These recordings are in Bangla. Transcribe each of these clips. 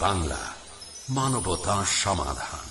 বাংলা মানবতা সমাধান।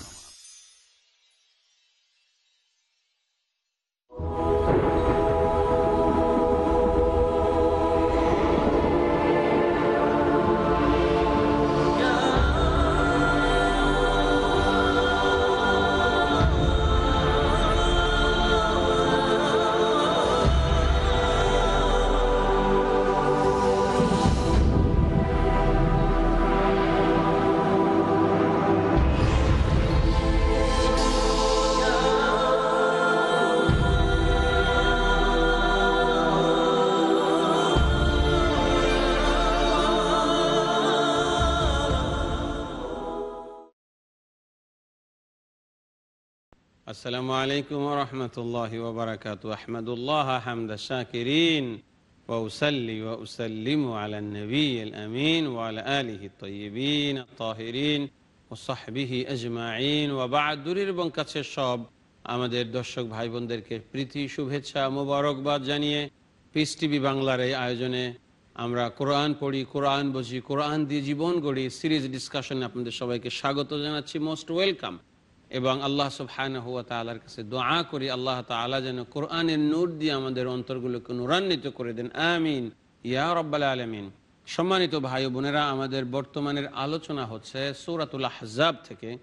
السلام عليكم ورحمة الله وبركاته أحمد الله حمد الشاكرين وأسلي وأسلم على النبي الأمين وعلى آله الطيبين الطاهرين وصحبه أجمعين وبعد দূরের এবং কাছের সব আমাদের দর্শক ভাই বোনদেরকে প্রীতি শুভেচ্ছা মোবারকবাদ জানিয়ে পিস টিভি বাংলার এই আয়োজনে আমরা কোরআন পড়ি কোরআন বুঝি কোরআন দিয়ে জীবন গড়ি সিরিজ ডিসকাশনে আপনাদের সবাইকে স্বাগত জানাচ্ছি মোস্ট ওয়েলকাম এবং আল্লাহ সুবহান হুয়া তালার কাছে দোয়া করি, আল্লাহ তালা যেন কোরআনের নূর দিয়ে আমাদের অন্তরগুলোকে নুরান্বিত করে দেন। আমিন। ইয়া রব্বাল আলমিন। সম্মানিত ভাই বোনেরা, আমাদের বর্তমানের আলোচনা হচ্ছে সুরাতুল হাজাব থেকে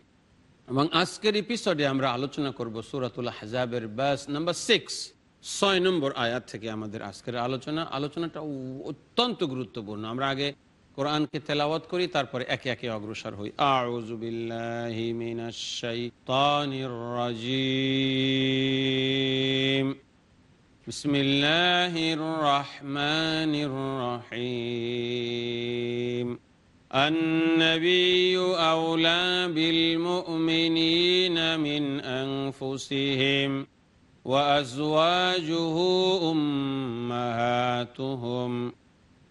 এবং আজকের এপিসোডে আমরা আলোচনা করব সুরাতুল হাজাবের ব্যাস নাম্বার সিক্স ছয় নম্বর আয়াত থেকে আমাদের আজকের আলোচনা। আলোচনাটা অত্যন্ত গুরুত্বপূর্ণ। আমরা আগে কোরআনকে তেলাওয়াত করি তারপরে একে একে অগ্রসর হই আউযু বিল্লাহি মিনাশ শাইতানির রাজিম বিসমিল্লাহির রহমানির রহিম النبي أولى بالمؤمنين من أنفسهم وأزواجه أمهاتهم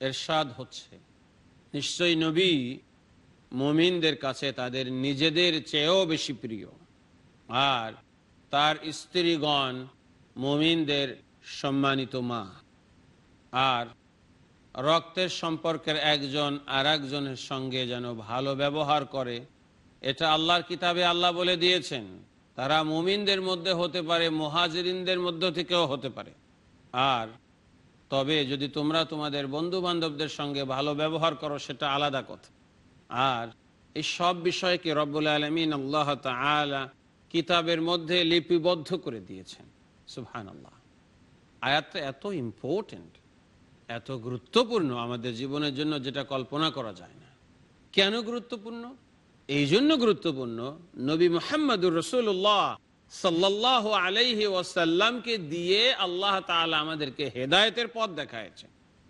এরশাদ হচ্ছে। নিশ্চয় নবী মুমিনদের কাছে তাদের নিজেদের চেয়েও বেশি প্রিয়। আর তার স্ত্রীগণ মুমিনদের সম্মানিত মা। আর রক্তের সম্পর্কের একজন আর একজনের সঙ্গে যেন ভালো ব্যবহার করে, এটা আল্লাহর কিতাবে আল্লাহ বলে দিয়েছেন। তারা মুমিনদের মধ্যে হতে পারে, মহাজরিনদের মধ্য থেকেও হতে পারে। আর তবে যদি তোমরা তোমাদের বন্ধু বান্ধবদের সঙ্গে ভালো ব্যবহার করো, সেটা আলাদা কথা। আর এই সব বিষয়কে রব্বুল আলমিন আল্লাহ তালা কিতাবের মধ্যে লিপিবদ্ধ করে দিয়েছেন। সুহান আল্লাহ আয়াতটা এত ইম্পর্টেন্ট এত গুরুত্বপূর্ণ আমাদের জীবনের জন্য যেটা কল্পনা করা যায় না। কেন গুরুত্বপূর্ণ? এই জন্য গুরুত্বপূর্ণ, নবী মোহাম্মদুর রসুল্লাহ সাল্লাহ আলাইহি দিয়ে আল্লাহ তালা আমাদেরকে হেদায়তের পথ দেখায়ছে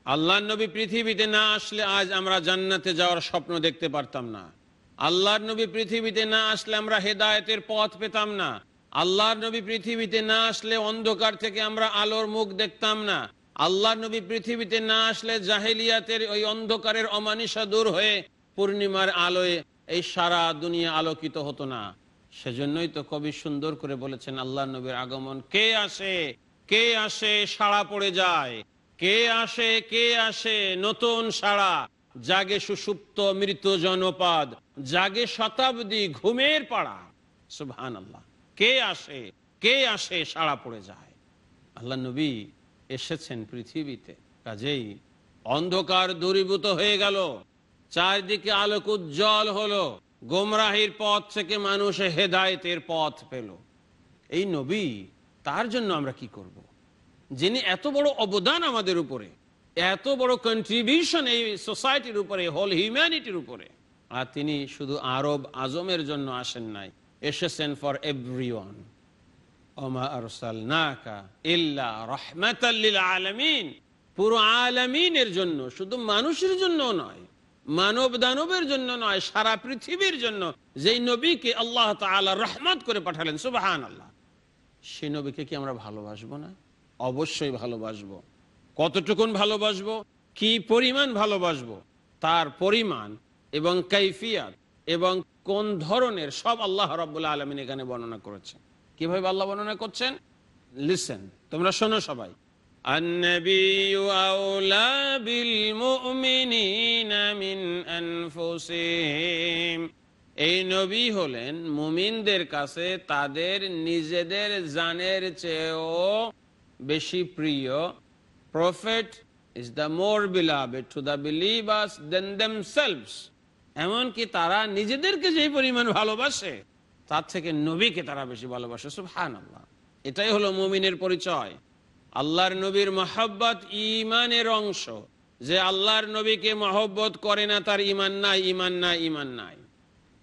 আল্লাহ নবী পৃথিবীতে না আসলে আজ আমরা জান্নাতে যাওয়ার স্বপ্ন দেখতে পারতাম না। আল্লাহর নবী পৃথিবীতে না আসলে আমরা হেদায়তের পথ পেতাম না। আল্লাহর নবী পৃথিবীতে না আসলে অন্ধকার থেকে আমরা আলোর মুখ দেখতাম না। আল্লাহর নবী পৃথিবীতে না আসলে জাহেলিয়াতের ওই অন্ধকারের অমানিসা দূর হয়ে পূর্ণিমার আলোয় এই সারা দুনিয়া আলোকিত হতো না। সেজন্যই তো কবি সুন্দর করে বলেছেন, আল্লাহ নবীর আগমন, কে আসে? কে আসে সাড়া পড়ে যায়? কে আসে? কে আসে নতুন সাড়া জাগে সুসুপ্ত মৃত জনপদ জাগে শতাব্দী ঘুমের পাড়া। সুবহান আল্লাহ কে আসে? কে আসে সাড়া পড়ে যায়? আল্লাহ নবী এসেছেন পৃথিবীতে, কাজেই অন্ধকার দূরীভূত হয়ে গেল, চারদিকে আলোক উজ্জ্বল হলো। গোমরাহির পথ থেকে মানুষ হেদায়তের পথ পেল। এই নবী, তার জন্য আমরা কি করব। যিনি এত বড় অবদান আমাদের উপরে, এত বড় কন্ট্রিবিউশন এই সোসাইটির উপরে হোল হিউম্যানিটির উপরে, আর তিনি শুধু আরব আজমের জন্য আসেন নাই, এসেছেন ফর এভরি ওয়ান পুরো আলমিনের জন্য, শুধু মানুষের জন্য নয় মানব দানবের জন্য নয়, সারা পৃথিবীর জন্য। যেই নবীকে আল্লাহ তাআলা রহমত করে পাঠালেন সুবাহান আল্লাহ সেই নবীকে কি আমরা ভালোবাসবো না? অবশ্যই ভালোবাসবো। কতটুকুন ভালোবাসবো? কি পরিমাণ ভালোবাসবো? তার পরিমাণ এবং কৈফিয়াত এবং কোন ধরনের সব আল্লাহ রব্বুল্লাহ আলমিন এখানে বর্ণনা করেছেন। কীভাবে আল্লাহ বর্ণনা করছেন? লিসেন তোমরা শোনো সবাই। النبي أولى بالمؤمنين من أنفسهم এই নবী হলেন মুমিনদের কাছে তাদের নিজেদের জানের চেয়েও বেশি প্রিয় prophet is the more beloved to the believers than themselves এমনকি তারা নিজেদেরকে যেই পরিমাণ ভালোবাসে তার থেকে নবীকে তারা বেশি ভালোবাসে সুবহান আল্লাহ এটাই হলো মুমিনের পরিচয় আল্লাহর নবীর মহব্বত ইমানের অংশ যে আল্লাহর নবীকে মহব্বত করে না তার ইমান নাই ইমান নাই ইমান নাই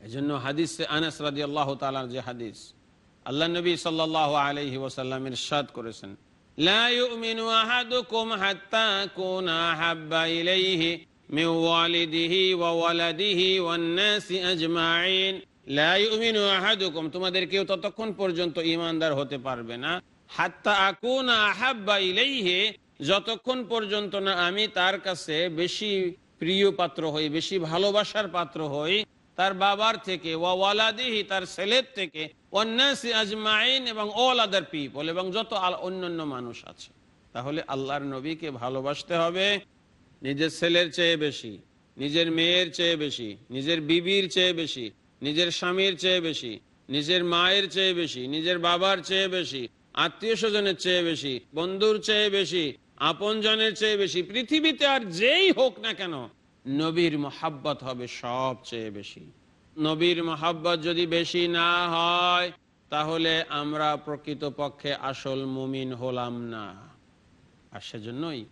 এজন্য হাদিস আনাস রাদি আল্লাহ তালার যে হাদিস আল্লাহ নবী সাল্লাহ আলহি ওসাল্লামের সাদ করেছেন لا يؤمن أحدكم حتى أكون أحب إليه من والده وولده والناس أجمعين لا يؤمن أحدكم তোমাদের কেউ ততক্ষণ পর্যন্ত ইমানদার হতে পারবে না যতক্ষণ পর্যন্ত না আমি তার কাছে বেশি প্রিয় পাত্র হই, বেশি ভালোবাসার পাত্র হই, তার বাবার থেকে ওয়ালাদিহি, তার ছেলের থেকে অন্যাসি আজমাইন এবং অল আদার পিপল এবং যত অন্যান্য মানুষ আছে। তাহলে আল্লাহর নবীকে ভালোবাসতে হবে নিজের ছেলের চেয়ে বেশি, নিজের মেয়ের চেয়ে বেশি, নিজের বিবির চেয়ে বেশি, নিজের স্বামীর চেয়ে বেশি, নিজের মায়ের চেয়ে বেশি, নিজের বাবার চেয়ে বেশি আত্মীয় স্বজনের চেয়ে বেশি, বন্ধুর চেয়ে বেশি, আপনজনের চেয়ে বেশি, পৃথিবীতে আর যেই হোক না কেন, নবীর মহাব্বত হবে সবচেয়ে বেশি। নবীর মহাব্বত যদি বেশি না হয়, তাহলে আমরা প্রকৃতপক্ষে আসল মুমিন হলাম না। আর সেজন্যই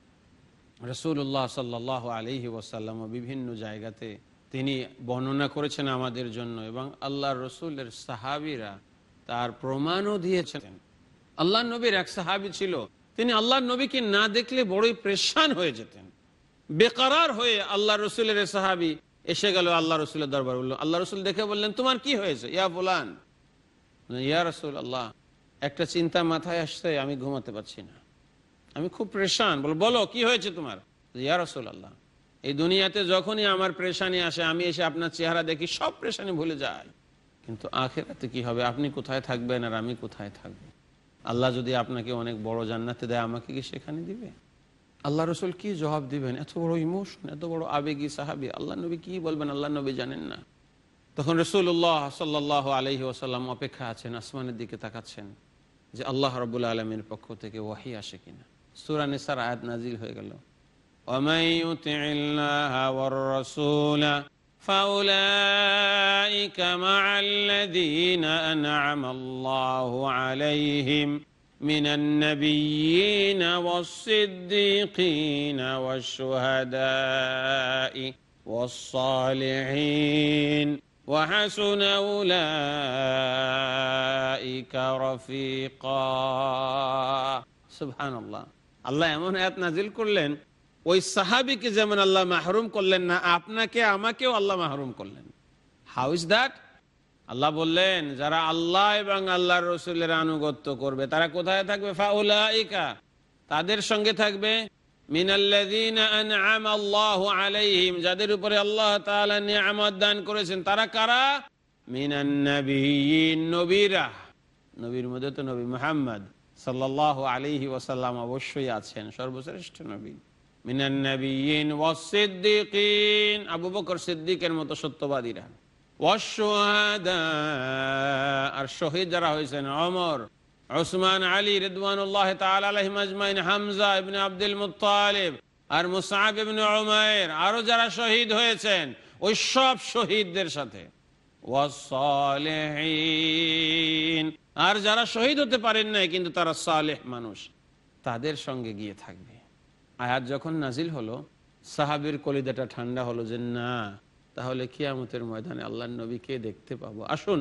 রসুল্লাহ সাল্লাহ আলহি ওসাল্লাম বিভিন্ন জায়গাতে তিনি বর্ণনা করেছেন আমাদের জন্য এবং আল্লাহ রসুলের সাহাবিরা তার প্রমাণও দিয়েছেন। আল্লাহ নবীর এক সাহাবি ছিল। তিনি আল্লাহ নবীকে না দেখলে বড়ই প্রেশান হয়ে যেতেন। বেকারার হয়ে আল্লাহ রসুলের সাহাবি এসে গেল আল্লাহ রসুলের দরবার। বলল, আল্লাহ রসুল দেখে বললেন, তোমার কি হয়েছে? ইয়া বলান ইয়া রসুল আল্লাহ একটা চিন্তা মাথায় আসছে, আমি ঘুমাতে পারছি না। আমি খুব প্রেশান। বলো বলো, কি হয়েছে তোমার? ইয়া রসুল আল্লাহ এই দুনিয়াতে যখনই আমার প্রেশানি আসে, আমি এসে আপনার চেহারা দেখি, সব প্রেশানি ভুলে যায়। কিন্তু আখেরাতে কি হবে? আপনি কোথায় থাকবেন আর আমি কোথায় থাকব? আল্লাহ যদি আপনাকে অনেক বড় জান্নাতে দেয়, আমাকে কি সেখানে দিবে? আল্লাহ রসুল কি জবাব দিবেন? এত বড় ইমোশন, এত বড় আবেগী সাহাবি, আল্লাহ নবী কি বলবেন? আল্লাহ নবী জানেন না। তখন রসুল্লাহ সাল্লাহ আলহি আসাল্লাম অপেক্ষা আছেন, আসমানের দিকে তাকাচ্ছেন, যে আল্লাহ রবুল্লা আলমের পক্ষ থেকে ওয়াহি আসে কিনা। সুরানিসার আয়াত নাজিল হয়ে গেল। فأولئك مع الذين أنعم الله عليهم من النبيين والصديقين والشهداء والصالحين وحسن أولئك رفيقا سبحان الله আল্লাহ এমন আয়াত নাজিল করলেন ওই সাহাবিকে যেমন আল্লাহ মাহরুম করলেন না, আপনাকে, আমাকেও আল্লাহ মাহরুম করলেন। হাউ ইজ দ্যাট আল্লাহ বললেন, যারা আল্লাহ এবং আল্লাহর রসুলের আনুগত্য করবে, তারা কোথায় থাকবে? ফাউলাইকা, তাদের সঙ্গে থাকবে। আল্লাহু আলাইহিম, যাদের উপরে আল্লাহ নিয়ামত দান করেছেন, তারা কারা? নবীরা। নবীর মধ্যে তো নবী মুহাম্মদ সাল্লাল্লাহু আলাইহি ওয়াসাল্লাম অবশ্যই আছেন, সর্বশ্রেষ্ঠ নবী। আবু বকর সিদ্দিকের মতো সত্যবাদীরা। আর শহীদ যারা হয়েছেন ওমর উসমান আলী হামজা আব্দুল মুত্তালিব আর আরও যারা শহীদ হয়েছেন, ওই সব শহীদদের সাথে। আর যারা শহীদ হতে পারেন নাই, কিন্তু তারা সালেহ মানুষ। তাদের সঙ্গে গিয়ে থাকবে। আয়াত যখন নাজিল হলো, সাহাবির কলিদাটা ঠান্ডা হলো যে, না, তাহলে কিয়ামতের ময়দানে আল্লাহ নবীকে দেখতে পাবো। আসুন,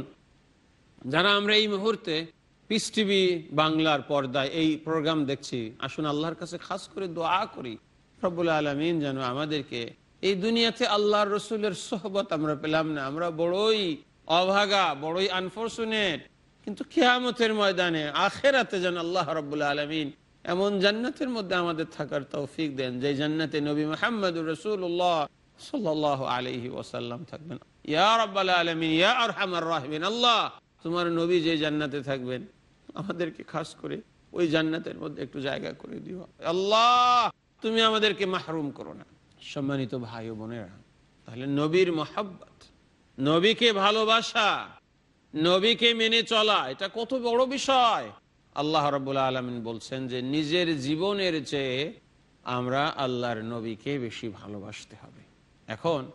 যারা আমরা এই মুহূর্তে পিস টিভি বাংলার পর্দায় এই প্রোগ্রাম দেখছি, আসুন আল্লাহর কাছে খাস করে দোয়া করি। রব্বুল আলমিন যেন আমাদেরকে এই দুনিয়াতে আল্লাহ রসুলের সোহবত আমরা পেলাম না। আমরা বড়ই অভাগা, বড়ই আনফর্চুনেট কিন্তু কেয়ামতের ময়দানে, আখেরাতে যেন আল্লাহ রব্বুল্লা আলমিন এমন জান্নাতের মধ্যে আমাদের থাকার তৌফিক দেন যে জান্নাতে নবী মোহাম্মদুর রসুল্লাহ সাল্লাহ আলহি ওসাল্লাম থাকবেন। তোমার নবী যে জান্নাতে থাকবেন, আমাদেরকে খাস করে ওই জান্নাতের মধ্যে একটু জায়গা করে দিও। আল্লাহ, তুমি আমাদেরকে মাহরুম করো না। সম্মানিত ভাই বোনেরা, তাহলে নবীর মোহাব্বত, নবীকে ভালোবাসা, নবীকে মেনে চলা, এটা কত বড় বিষয়। আল্লাহ রবুল্লা আলমিন বলছেন যে, নিজের জীবনের চেয়ে আমরা আল্লাহর নবীকে বেশি ভালোবাসতে হবে। এখন,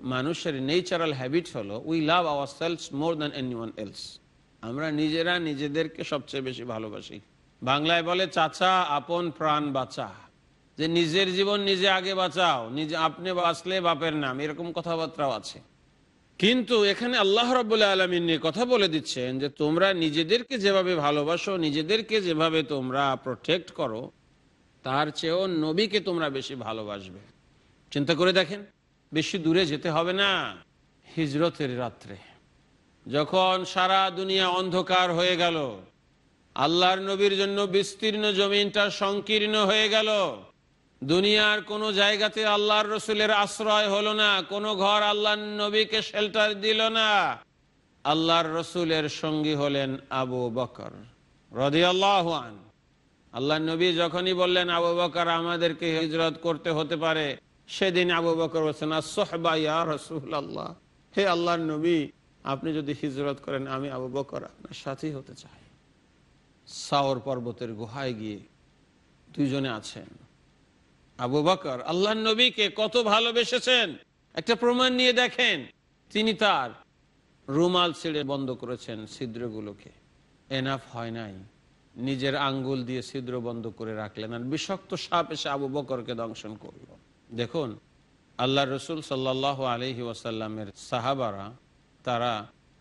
মানুষের নেচারাল হ্যাবিট হলো we love our selves more than anyone else আমরা নিজেরা নিজেদেরকে সবচেয়ে বেশি ভালোবাসি। বাংলায় বলে, চাচা, আপন প্রাণ বাঁচা। যে, নিজের জীবন নিজে আগে বাঁচাও, নিজে, আপনি বাঁচলে বাপের নাম। এরকম কথাবার্তাও আছে। কিন্তু এখানে আল্লাহ রবাহ আলমিন কথা বলে দিচ্ছেন যে তোমরা নিজেদেরকে যেভাবে ভালোবাসো, নিজেদেরকে যেভাবে তোমরা প্রোটেক্ট করো, তার চেয়েও নবীকে তোমরা বেশি ভালোবাসবে। চিন্তা করে দেখেন, বেশি দূরে যেতে হবে না হিজরতের রাত্রে। যখন সারা দুনিয়া অন্ধকার হয়ে গেল, আল্লাহর নবীর জন্য বিস্তীর্ণ জমিনটা সংকীর্ণ হয়ে গেল দুনিয়ার কোনো জায়গাতে আল্লাহর রসুলের আশ্রয় হলো না, কোনো ঘর আল্লাহর নবীকে শেল্টার দিল না। আল্লাহর রসুলের সঙ্গী হলেন আবু বকর রদি আল্লাহ নবী যখনই বললেন, আবু বকর, আমাদেরকে হিজরত করতে হতে পারে। সেদিন আবু বকর বলছেন রসুল আল্লাহ হে আল্লাহর নবী, আপনি যদি হিজরত করেন, আমি আবু বকর আপনার সাথেই হতে চাই। সাওর পর্বতের গুহায় গিয়ে দুইজনে আছেন। আবু বকর আল্লাহ নবীকে কত ভালোবেসেছেন? একটা প্রমাণ নিয়ে দেখেন, তিনি তার রুমাল ছেড়ে বন্ধ করেছেন ছিদ্রগুলোকে। এনাফ হয় নাই। নিজের আঙ্গুল দিয়ে ছিদ্র বন্ধ করে রাখলেন আর বিষাক্ত সাপ এসে আবু বকরকে দংশন করল। দেখুন আল্লাহ রসুল সাল্লাহ আলহি ওয়াসাল্লামের সাহাবারা, তারা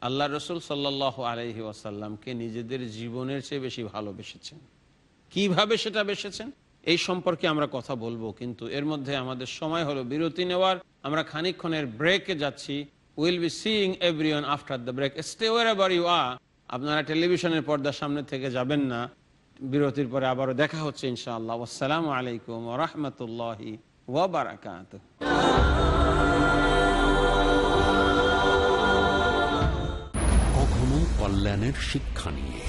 আল্লাহ রসুল সাল্লাহ আলহি ওয়াসাল্লামকে নিজেদের জীবনের চেয়ে বেশি ভালোবেসেছেন। কীভাবে সেটা বেসেছেন? এই সম্পর্কে আমরা কথা বলব, কিন্তু এর মধ্যে আমাদের সময় হলো বিরতি নেওয়ার। আমরা খানিক্ষণের ব্রেকে যাচ্ছি। Will be seeing everyone after the break stay where you are আপনারা টেলিভিশনের পর্দার সামনে থেকে যাবেন না। বিরতির পরে আবারও দেখা হচ্ছে ইনশাআল্লাহ। আসসালামু আলাইকুম রহমতুল্লাহি ওয়াবারাকাত কখনো কল্যাণের শিক্ষা নিয়ে।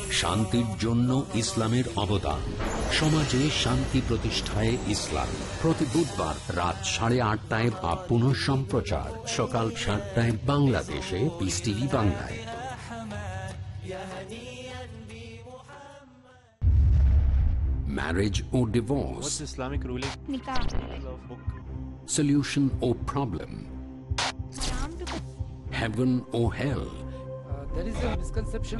শান্তির জন্য ইসলামের অবদান সমাজে শান্তি প্রতিষ্ঠায় ইসলাম প্রতি বুধবার রাত সাড়ে আটটায় বা পুনঃ সম্প্রচার সকাল সাতটায় বাংলাদেশে পিস টিভি বাংলায় marriage or divorce, What's Islamic ruling? Nikah. solution or problem, heaven or hell. Uh, there is a misconception.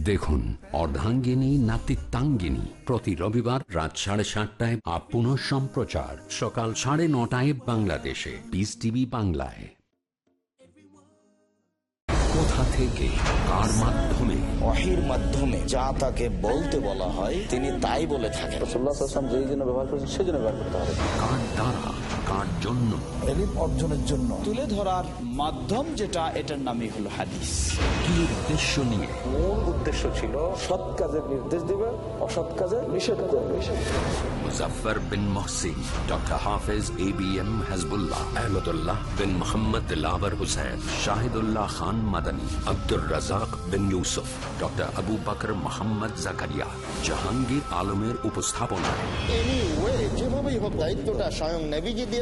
দেখুন অর্ধাঙ্গিনী নাতিত্বাঙ্গিনী। প্রতি রবিবার রাত সাড়ে সাতটায় আপ পুনঃ সম্প্রচার। সকাল সাড়ে নটায় বাংলাদেশে। পিস টিভি বাংলায়। কোথা থেকে কার মাধ্যমে? ওহির মাধ্যমে যা তাকে বলতে বলা হয় তিনি তাই বলে থাকেন। কার দ্বারা? কার জন্য। এলিম অর্জনের জন্য। তুলে ধরার মাধ্যম যেটা এটার নামই হলো হাদিস। কি উদ্দেশ্য নিয়ে? মূল উদ্দেশ্য ছিল সৎ কাজের নির্দেশ দিবে অসৎ কাজের নিষেধ করবে। Muzaffar bin Mohsin doctor Hafez A B M Hasbullah Ahmadullah bin Mohammad lover Hossain Shahidullah Khan Madani Abdur Razzak bin Yusuf doctor Abu Bakar Mohammad Zakaria. Jahangir আলমের উপস্থাপনায়। Anyway, যেভাবেই হোক দায়িত্বটা স্বয়ং নেভিজি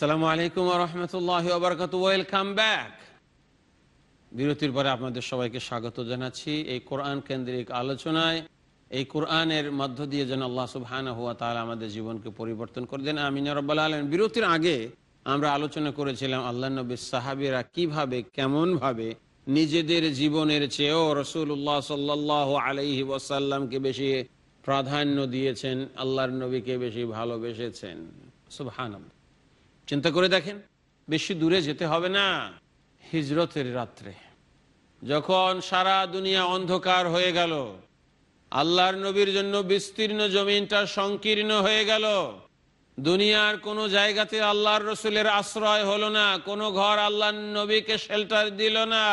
আসসালামু আলাইকুম রহমতুল্লাহ ওয়েলকাম ব্যাক বিরতির পরে আপনাদের সবাইকে স্বাগত জানাচ্ছি এই কোরআন কেন্দ্রিক আলোচনায়। এই কোরআনের মধ্য দিয়ে যেন আল্লাহ সুবহান হুয়া তাহলে আমাদের জীবনকে পরিবর্তন করে দেন। আমিন রব্বাল আলম বিরতির আগে আমরা আলোচনা করেছিলাম আল্লাহ নবী সাহাবিরা কীভাবে কেমন ভাবে নিজেদের জীবনের চেয়েও রসুল্লাহ সাল্লাহ আলাইহি ওয়াসাল্লামকে বেশি প্রাধান্য দিয়েছেন, আল্লাহর নবীকে বেশি ভালোবেসেছেন। সুবহান চিন্তা করে দেখেন, বেশি দূরে যেতে হবে না। হিজরতের রাত্রে, যখন সারা দুনিয়া অন্ধকার হয়ে গেল, আল্লাহর নবীর জন্য বিস্তীর্ণ জমিনটা সংকীর্ণ হয়ে গেল। দুনিয়ার কোনো জায়গাতে আল্লাহর রসুলের আশ্রয় হলো না, কোনো ঘর আল্লাহর নবীকে শেল্টার দিল না।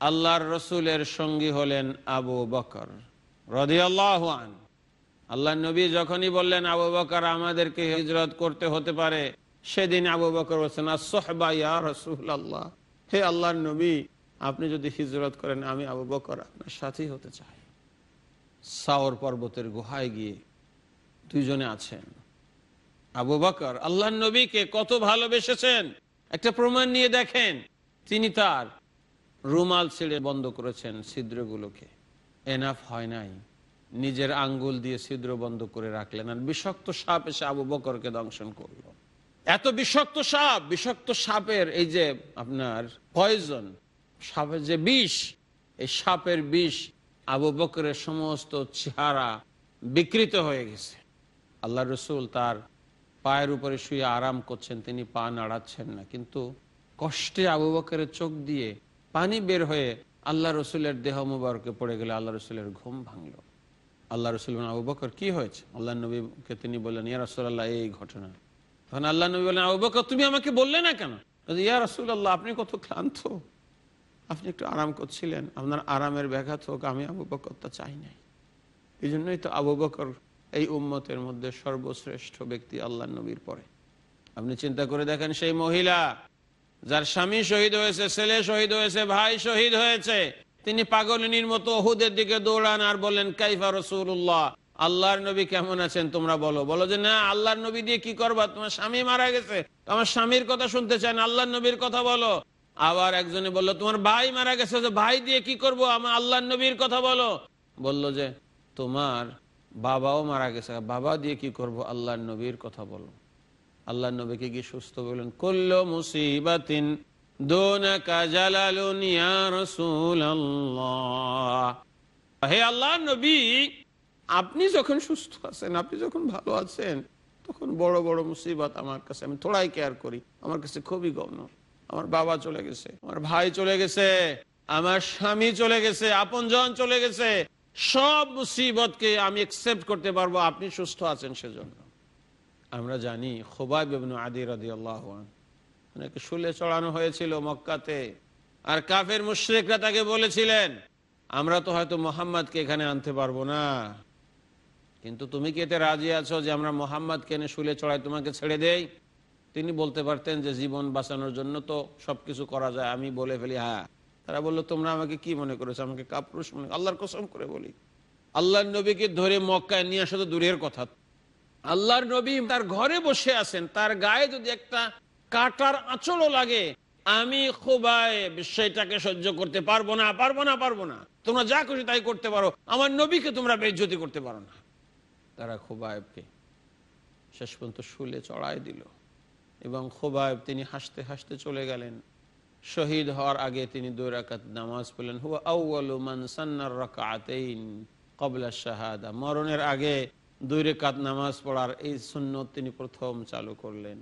আল্লাহর রসুলের সঙ্গী হলেন আবু বকর রদি আল্লাহ আল্লাহ নবী যখনই বললেন, আবু বকর, আমাদেরকে হিজরত করতে হতে পারে। সেদিন আবু বকর বলছেন আল্লাহ হে আল্লাহর নবী, আপনি যদি হিজরত করেন, আমি আবু বকর আপনার সাথেই হতে চাই। সাওর পর্বতের গুহায় গিয়ে দুইজনে আছেন। আবু বকর আল্লাহ নবীকে কত ভালোবেসেছেন? একটা প্রমাণ নিয়ে দেখেন, তিনি তার রুমাল ছেড়ে বন্ধ করেছেন ছিদ্রগুলোকে। এনাফ হয় নাই। নিজের আঙ্গুল দিয়ে ছিদ্র বন্ধ করে রাখলেন আর বিষাক্ত সাপ এসে আবু বকরকে দংশন করল। এত বিষাক্ত সাপ, বিষাক্ত সাপের এই যে আপনার পয়জন সাপের যে বিষ, এই সাপের বিষ আবু বকরের সমস্ত চেহারা বিকৃত হয়ে গেছে। আল্লাহ রসুল তার পায়ের উপরে শুয়ে আরাম করছেন, তিনি পা নাড়াচ্ছেন না। কিন্তু কষ্টে আবু বকরের চোখ দিয়ে পানি বের হয়ে আল্লাহ রসুলের দেহ মুবারকে পড়ে গেলে, আল্লাহ রসুলের ঘুম ভাঙল। আল্লাহ রসুল আবু বকর, কি হয়েছে? আল্লাহ নবীকে তিনি বললেন, ইয়া রসুল্লাহ এই ঘটনা। তখন আল্লাহ নবী বকর, তুমি আমাকে বললে না কেন? ইয়া রসুল্লাহ আপনি কত ক্লান্ত। আপনি একটু আরাম করছিলেন। আপনার আরামের ব্যাঘাত হোক, আমি আবু বকর তা চাই নাই। এই জন্যই তো আবু বকর এই উম্মতের মধ্যে সর্বশ্রেষ্ঠ ব্যক্তি আল্লাহ নবীর পরে। আপনি চিন্তা করে দেখেন, সেই মহিলা যার স্বামী শহীদ হয়েছে, ছেলে শহীদ হয়েছে, ভাই শহীদ হয়েছে, তিনি পাগলিনীর মতো ওহুদের দিকে দৌড়ান আর বললেন, কাইফা রসুল্লাহ আল্লাহর নবী কেমন আছেন তোমরা বলো। বলো যে, না, আল্লাহর নবী দিয়ে কি করবা? তোমার স্বামী মারা গেছে। আমার স্বামীর কথা শুনতে চান আল্লাহর নবীর কথা বলো। আবার একজনে বলল, তোমার ভাই মারা গেছে, যে ভাই দিয়ে কি করব? আমার আল্লাহর নবীর কথা বলো। বলল যে, তোমার বাবাও মারা গেছে বাবা দিয়ে কি করব? আল্লাহর নবীর কথা বলো। আল্লাহ নবীকে গিয়ে সুস্থ বললেন, কল্ল মুসিবাতিন হে আল্লাহ নবী আপনি যখন সুস্থ আছেন, আপনি যখন ভালো আছেন, তখন বড় বড় মুসিবত আমার কাছে, আমি থোড়াই কেয়ার করি। আমার কাছে খুবই গৌণ। আমার বাবা চলে গেছে, আমার ভাই চলে গেছে, আমার স্বামী চলে গেছে, আপনজন চলে গেছে। সব মুসিবতকে আমি একসেপ্ট করতে পারব, আপনি সুস্থ আছেন সেজন্য। আমরা জানি খোবাই বেবনু আদি রাদি আল্লাহ অনেকে শুলে চড়ানো হয়েছিল মক্কাতে। আর কাফের মুশ্রেকরা তাকে বলেছিলেন, আমরা তো হয়তো মোহাম্মদকে এখানে আনতে পারব না। কিন্তু তুমি কি এতে রাজি আছো যে আমরা মোহাম্মদ কেনে শুলে চড়াই তোমাকে ছেড়ে দেই? তিনি বলতে পারতেন যে জীবন বাঁচানোর জন্য তো সবকিছু করা যায়। আমি বলে ফেলি হ্যাঁ। তারা বলল, তোমরা আমাকে কি মনে করেছ? আমাকে কাপুরুষ মনে আল্লাহর কসম করে বলি। আল্লাহর নবীকে ধরে মক্কায় নিয়ে আসা তো দূরের কথা। আল্লাহর নবী তার ঘরে বসে আছেন। তার গায়ে যদি একটা কাটার আঁচড়ও লাগে, আমি খুবাই বিষয়টাকে সহ্য করতে পারব না পারব না পারব না। তোমরা যা খুশি তাই করতে পারো। আমার নবীকে তোমরা বেজ্জতি করতে পারো না। তারা খুবাইবকে শেষ পর্যন্ত শুলে চড়াই দিল এবং খোবাইব তিনি হাসতে হাসতে চলে গেলেন। শহীদ হওয়ার আগে তিনি দুই রাকাত নামাজ পড়লেন। হুয়া সান্নার রাকাতাইন কবলা শাহাদা। মরণের আগে দুই রেকাত নামাজ পড়ার এই সুন্নত তিনি প্রথম চালু করলেন।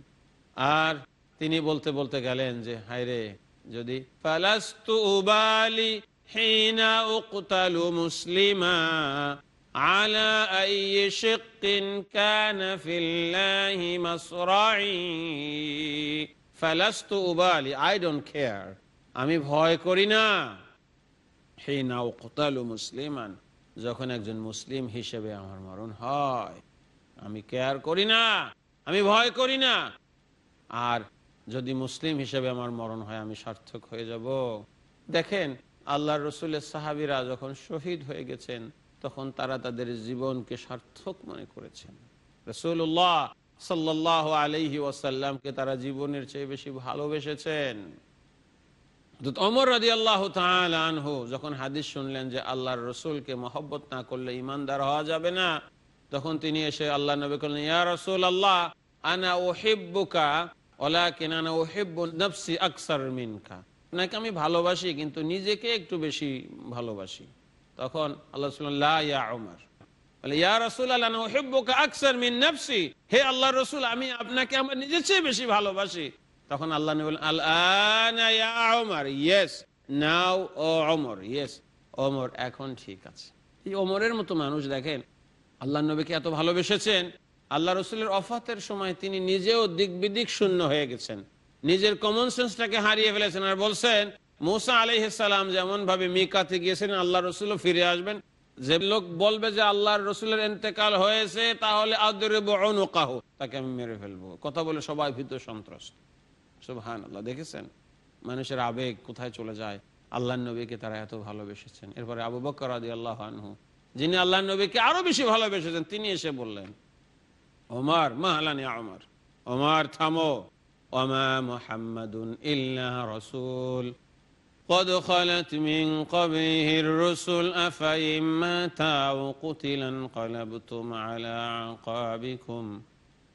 আর তিনি বলতে বলতে গেলেন যে হায়রে যদি ফালাস্তু উবালি হিনা উকতালু মুসলিমা على أي شق كان في الله مصرعي فلست أبالي I don't care আমি ভয় করি না হিনা উকতালু মুসলিমান যখন একজন মুসলিম হিসেবে আমার মরণ হয় আমি কেয়ার করি না আমি ভয় করি না আর যদি মুসলিম হিসেবে আমার মরণ হয় আমি সার্থক হয়ে যাব দেখেন আল্লাহ রসুলের সাহাবিরা যখন শহীদ হয়ে গেছেন তখন তারা তাদের জীবনকে সার্থক মনে করেছেন। রসুল্লাহ সাল্লাহ আলহি ওয়াসাল্লামকে তারা জীবনের চেয়ে বেশি ভালোবেসেছেন। যখন হাদিস শুনলেন যে আল্লাহর রসুলকে মহব্বত না করলে ইমানদার হওয়া যাবে না, তখন তিনি এসে আল্লাহ নবী করলেন ইয়া রসুল আল্লাহ আনা ওহেব্বুকা ওলা কেনানা ওহেব্বু নফসি আকসার মিনকা। আপনাকে আমি ভালোবাসি, কিন্তু নিজেকে একটু বেশি ভালোবাসি। তখন আল্লাহ আল্লাহ হে আল্লাহ রসুল, আমি আপনাকে আমার নিজের চেয়ে বেশি ভালোবাসি। তখন আল্লাহ বলেন আল ওমর ইয়েস নাও ও অমর ইয়েস ওমর এখন ঠিক আছে। এই ওমরের মতো মানুষ, দেখেন, আল্লাহ নবীকে এত ভালোবেসেছেন, আল্লাহ রসুলের অফাতের সময় তিনি নিজেও দিক বিদিক শূন্য হয়ে গেছেন। নিজের কমন সেন্সটাকে হারিয়ে ফেলেছেন আর বলছেন মৌসা আলহিসাম যেমন ভাবে মিকাতে গিয়েছেন আল্লাহ রসুলও ফিরে আসবেন। যে লোক বলবে যে আল্লাহর রসুলের এতেকাল হয়েছে, তাহলে তাকে আমি মেরে ফেলব। কথা বলে সবাই ভীত সন্ত্রস্ত। সুবহান আল্লাহ দেখেছেন? মানুষের আবেগ কোথায় চলে যায়? আল্লাহ নবীকে তারা এত ভালোবেসেছেন। এরপরে আবু বকর আদি আল্লাহ আনহু, যিনি আল্লাহ নবীকে আরও বেশি ভালোবেসেছেন, তিনি এসে বললেন, ওমার মাহালানি আমার ওমার, থামো। ওমা মোহাম্মদুন ইল্লা রসুল। قد خلت من قبله الرسل أفإن مات أو قتل انقلبتم على عقابكم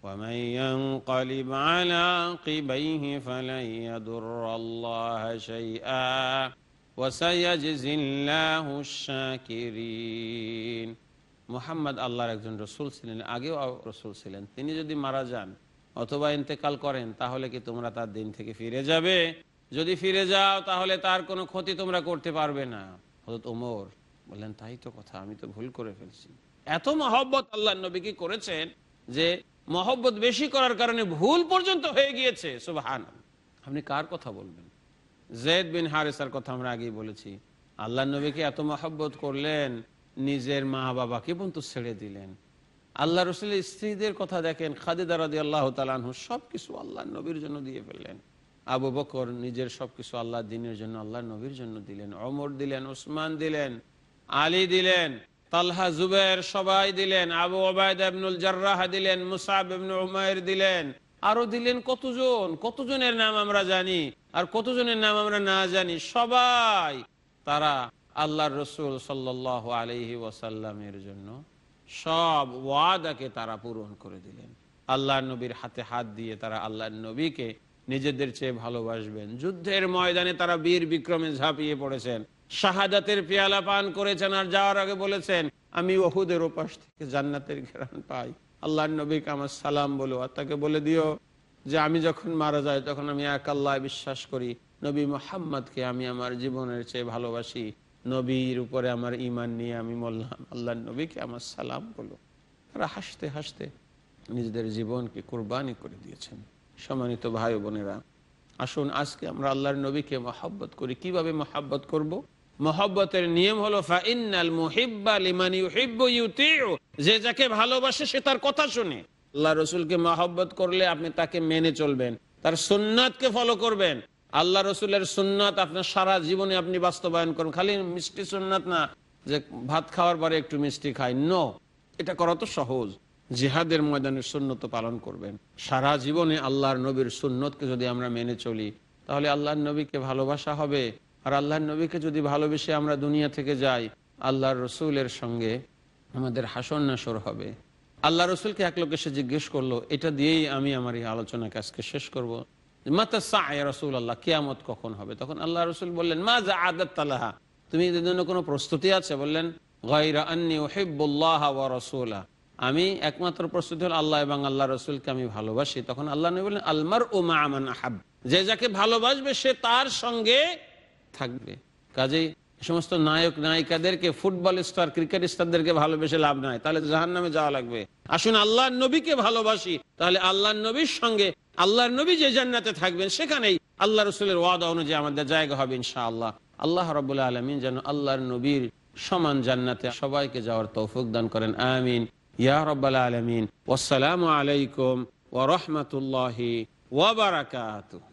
ومن ينقلب على عقبيه فلن يضر الله شيئا وسيجزي الله الشاكرين মোহাম্মদ আল্লাহর একজন রসুল ছিলেন আগেও রসুল ছিলেন তিনি যদি মারা যান অথবা ইন্তেকাল করেন তাহলে কি তোমরা তার দিন থেকে ফিরে যাবে যদি ফিরে যাও, তাহলে তার কোনো ক্ষতি তোমরা করতে পারবে না। হজরত ওমর বললেন, তাই তো কথা, আমি তো ভুল করে ফেলছি। এত মহব্বত আল্লাহ নবী কি করেছেন যে মহব্বত বেশি করার কারণে ভুল পর্যন্ত হয়ে গিয়েছে? সুবাহান আপনি কার কথা বলবেন? জেদ বিন হারেসার কথা আমরা আগেই বলেছি। আল্লাহ নবীকে এত মহব্বত করলেন? নিজের মা বাবাকে পর্যন্ত ছেড়ে দিলেন। আল্লাহ রসুলের স্ত্রীদের কথা দেখেন খাদিদা রাদি আল্লাহ তালানহ সবকিছু আল্লাহ নবীর জন্য দিয়ে ফেললেন। আবু বকর নিজের সবকিছু আল্লাহ দিনের জন্য আল্লাহ নবীর জন্য দিলেন। অমর দিলেন, ওসমান দিলেন, আলী দিলেন, তালহা, জুবের সবাই দিলেন, আবু ওবায়দ আবনুল জার্রাহা দিলেন, মুসাব ইবনুল উমায়ের দিলেন। আরও দিলেন কতজন? কতজনের নাম আমরা জানি আর কতজনের নাম আমরা না জানি? সবাই। তারা আল্লাহ রসুল সাল্লাহ আলহি ওয়াসাল্লামের জন্য সব ওয়াদাকে তারা পূরণ করে দিলেন। আল্লাহ নবীর হাতে হাত দিয়ে তারা আল্লাহ নবীকে নিজেদের চেয়ে ভালোবাসবেন। যুদ্ধের ময়দানে তারা বীর বিক্রমে ঝাঁপিয়ে পড়েছেন। শাহাদাতের পেয়ালা পান করেছেন আর যাওয়ার আগে বলেছেন, আমি ওহুদের ওপাশ থেকে জান্নাতের ঘেরান পাই। আল্লাহ নবীকে আমার সালাম বলো আর তাকে বলে দিও যে আমি যখন মারা যাই, তখন আমি এক আল্লাহ বিশ্বাস করি। নবী মোহাম্মদকে আমি আমার জীবনের চেয়ে ভালোবাসি। নবীর উপরে আমার ইমান নিয়ে আমি বললাম আল্লাহ নবীকে আমার সালাম বলো। তারা হাসতে হাসতে নিজেদের জীবনকে কোরবানি করে দিয়েছেন। সম্মানিত ভাই বোনেরা, আসুন আজকে আমরা আল্লাহর নবীকে মহাব্বত করি। কীভাবে মহাব্বত করব। মহব্বতের নিয়ম হলো যে যাকে ভালোবাসে সে তার কথা শুনে। আল্লাহ রসুলকে মহব্বত করলে আপনি তাকে মেনে চলবেন, তার সুন্নাতকে ফলো করবেন। আল্লাহ রসুলের সুন্নাত আপনার সারা জীবনে আপনি বাস্তবায়ন করবেন খালি মিষ্টি সুন্নাত না, যে ভাত খাওয়ার পরে একটু মিষ্টি খাই ন এটা করা তো সহজ। জিহাদের ময়দানে সুন্নত পালন করবেন। সারা জীবনে আল্লাহর নবীর সুন্নতকে যদি আমরা মেনে চলি, তাহলে আল্লাহর নবীকে ভালোবাসা হবে। আর আল্লাহর নবীকে যদি ভালোবেসে আমরা দুনিয়া থেকে যাই, আল্লাহর রসুলের সঙ্গে আমাদের হাসন নাসর হবে। আল্লাহ রসুলকে এক লোক এসে জিজ্ঞেস করল, এটা দিয়েই আমি আমার এই আলোচনাকে আজকে শেষ করব? মাতা আল্লাহ কিয়ামত কখন হবে? তখন আল্লাহ রসুল বললেন, মা যা আদাত তুমি এদের জন্য কোনো প্রস্তুতি আছে? বললেন, গয়রা আন্নি ওহিবুল্লাহ ওয়া রসুলা আমি একমাত্র প্রস্তুতি হল আল্লাহ এবং আল্লাহ রসুলকে আমি ভালোবাসি। তখন আল্লাহ নবী বললেন আলমার ও মা আমান আহাব। যে যাকে ভালোবাসবে, সে তার সঙ্গে থাকবে। কাজেই সমস্ত নায়ক, নায়িকাদেরকে, ফুটবল স্টার, ক্রিকেট স্টারদেরকে ভালোবেসে লাভ নাই। তাহলে জাহান নামে যাওয়া লাগবে। আসুন, আল্লাহ নবীকে ভালোবাসি। তাহলে আল্লাহ নবীর সঙ্গে আল্লাহর নবী যে জান্নাতে থাকবেন, সেখানেই আল্লাহ রসুলের ওয়াদা অনুযায়ী আমাদের জায়গা হবে ইনশা আল্লাহ আল্লাহ রবুল্লা আলমিন যেন আল্লাহর নবীর সমান জান্নাতে সবাইকে যাওয়ার তৌফুক দান করেন। আমিন। ইয়া রব্বাল আলমিন ওসালামু আলাইকুম ওরহমতুল্লাহি ওয়াবারাকাতুহ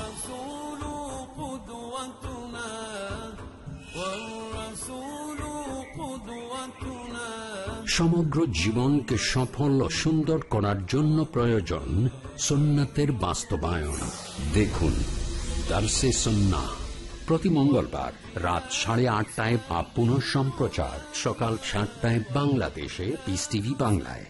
সমগ্র জীবনকে সফল ও সুন্দর করার জন্য প্রয়োজন সুন্নাতের বাস্তবায়ন। দেখুন দার্সে সন্না প্রতি মঙ্গলবার রাত সাড়ে আটটায় বা পুনঃ সম্প্রচার। সকাল সাতটায় বাংলাদেশে পিস টিভি বাংলায়।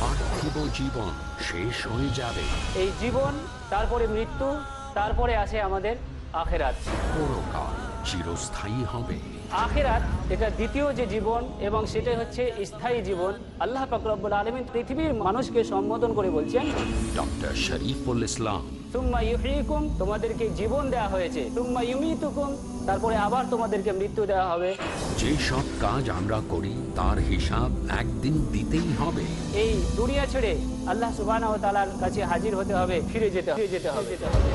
পার্থিব জীবন শেষ হয়ে যাবে। এই জীবন, তারপরে মৃত্যু, তারপরে আসে আমাদের আখেরাত। পরকাল চিরস্থায়ী হবে। আখেরাত এটা দ্বিতীয় যে জীবন এবং সেটাই হচ্ছে স্থায়ী জীবন। আল্লাহ ফাকরাবুল আলমিন পৃথিবীর মানুষকে সম্বোধন করে বলছেন ডক্টর শরীফুল ইসলাম। তুম্মা ইউহিকুম তোমাদেরকে জীবন দেওয়া হয়েছে। তুম্মা ইউমিতুকুম তারপরে আবার তোমাদেরকে মৃত্যু দেওয়া হবে। যে সব কাজ আমরা করি তার হিসাব একদিন দিতেই হবে। এই দুনিয়া ছেড়ে আল্লাহ সুবাহ কাছে হাজির হতে হবে ফিরে যেতে ফিরে যেতে হবে যেতে হবে।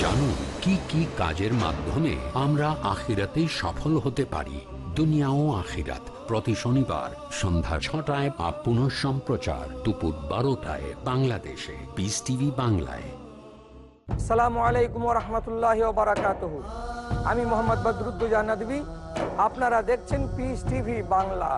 জানুন কি কি কাজের মাধ্যমে আমরা আখিরাতে সফল হতে পারি? দুনিয়া ও আখিরাত প্রতি শনিবার সন্ধ্যা ছটায় বা পুনঃ সম্প্রচার দুপুর বারোটায় বাংলাদেশে। পিস টিভি বাংলায়। সালামু আলাইকুম রহমতুল্লাহ বারাকাত আমি মোহাম্মদ বদরুদ্দুজা নদী আপনারা দেখছেন পিস টিভি বাংলা।